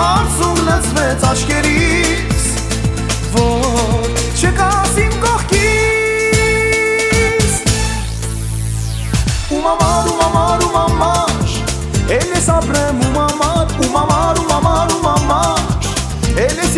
հարցում լծվեց աչկերից, որ չկաս իմ կողքից։ Ում ամար, ում ամար, ում ամար, էլ ես ապրեմ ում ամար, ում ամար, ում ամար, ում ամար, էլ ես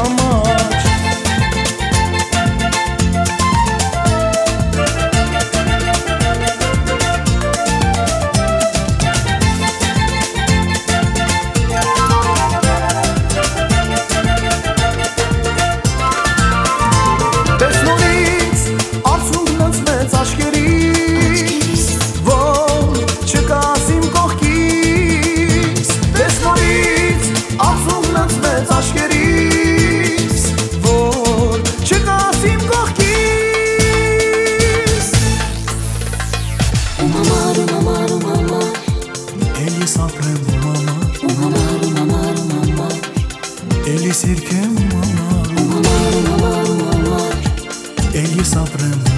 amor. Ele si ricama Egli saprà